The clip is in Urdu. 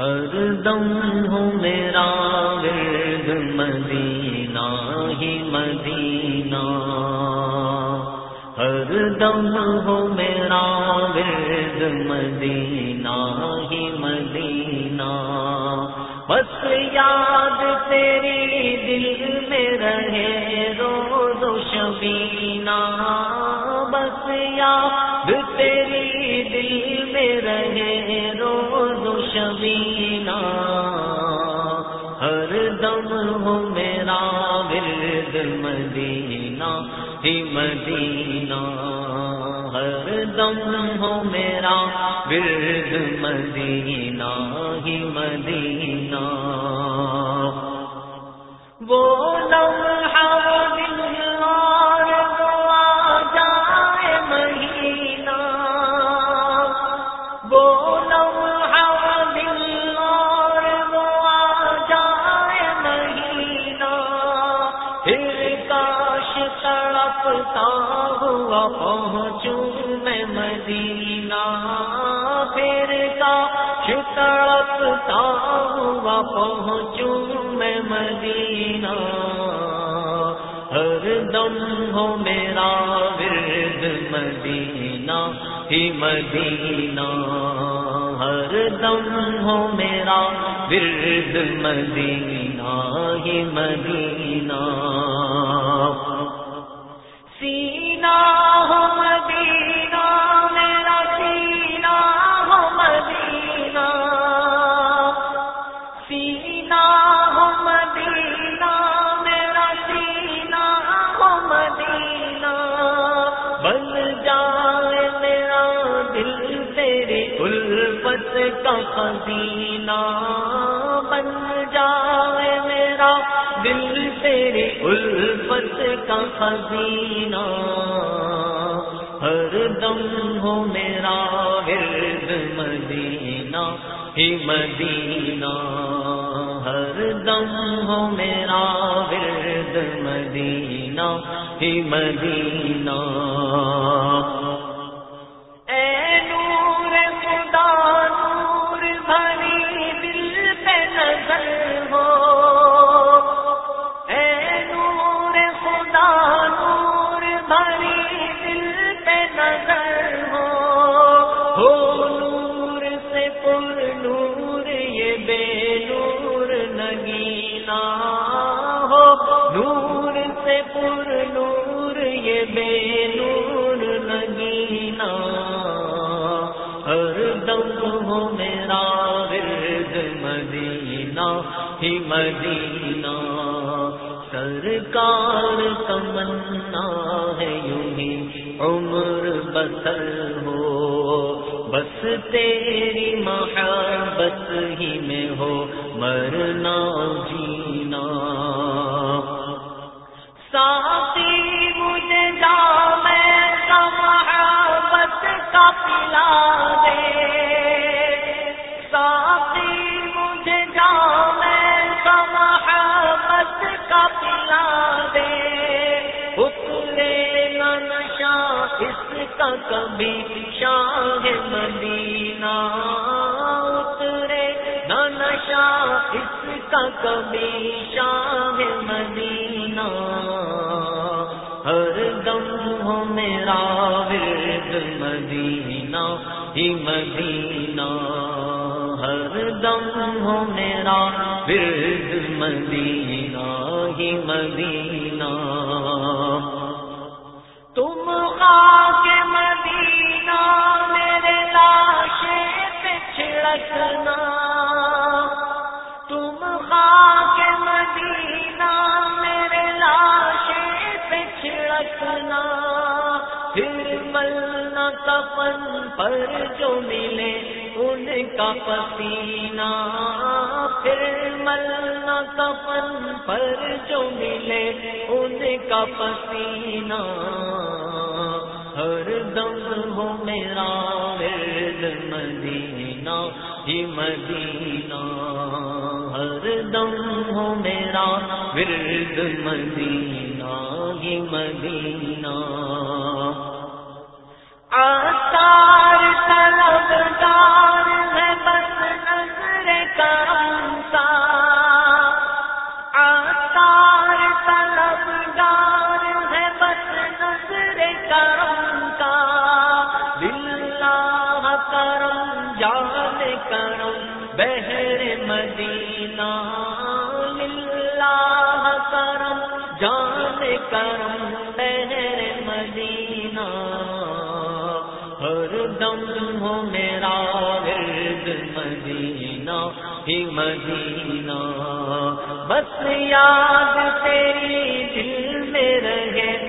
ہر دم ہو میرا ورد مدینہ ہی مدینہ۔ ہر دم ہو میرا ورد مدینہ ہی مدینہ۔ بس یاد تیری دل میں رہے روز و شبینہ۔ بس یاد تیری دل میں رہے روز و شبینہ۔ ہو میرا ورد مدینہ ہی مدینہ۔ ہر دم ہو میرا ورد مدینہ ہی مدینہ۔ وہ لمحہ تڑپتا ہوا پہنچوں میں مدینہ پھر کاش تڑپتا ہوا پہنچوں میں مدینہ۔ ہر دم ہو میرا ورد مدینہ، ہی مدینہ۔ ہر دم ہو میرا ورد مدینہ، ہی مدینہ۔ سینا ہو مدینہ، میرا سینا ہو مدینہ۔ سینا ہو مدینہ، میرا سینا ہو مدینہ۔ بن جائے میرا دل تیری الفت کا خزینہ۔ بن جائے میرا دل تیری الفت کا خزینہ، ہر دم ہو میرا ورد مدینہ ہی مدینہ، ہر دم ہو میرا ورد مدینہ ہی مدینہ۔ نور سے پر نور یہ بے نور نگینا ہر دم ہو میرا ورد مدینہ، ہی مدینہ۔ سرکار تمنا ہے یوں ہی عمر بسر ہو۔ بس تیری محبت ہی میں ہو، مرنا جینا۔ ساتھی مجھے جام کا محبت کا پلا دے۔ ساتھی مجھے جام کا محبت کا پلا دے۔ اترے نہ نشا اس کا کبھی شاہ مدینہ۔ نہ نشا اس کا کبھی شاہ مدینہ۔ ہر دم ہو میرا ورد مدینہ، ہی مدینہ۔ ہر دم ہو میرا ورد مدینہ، ہی مدینہ۔ ملنا پر جو ملے ان کا پسینہ۔ پھر ملنا کپن پر جو ملے ان کا پسینہ۔ ہر دم ہو میرا ورد مدینہ، ہی مدینہ۔ ہر دم ہو میرا ورد مدینہ، ہی مدینہ۔ مدینہ، للہ کرم، جان کرم بہر مدینہ۔ ہر دم ہو میرا ورد مدینہ، ہی مدینہ۔ بس یاد تیری دل میں رہے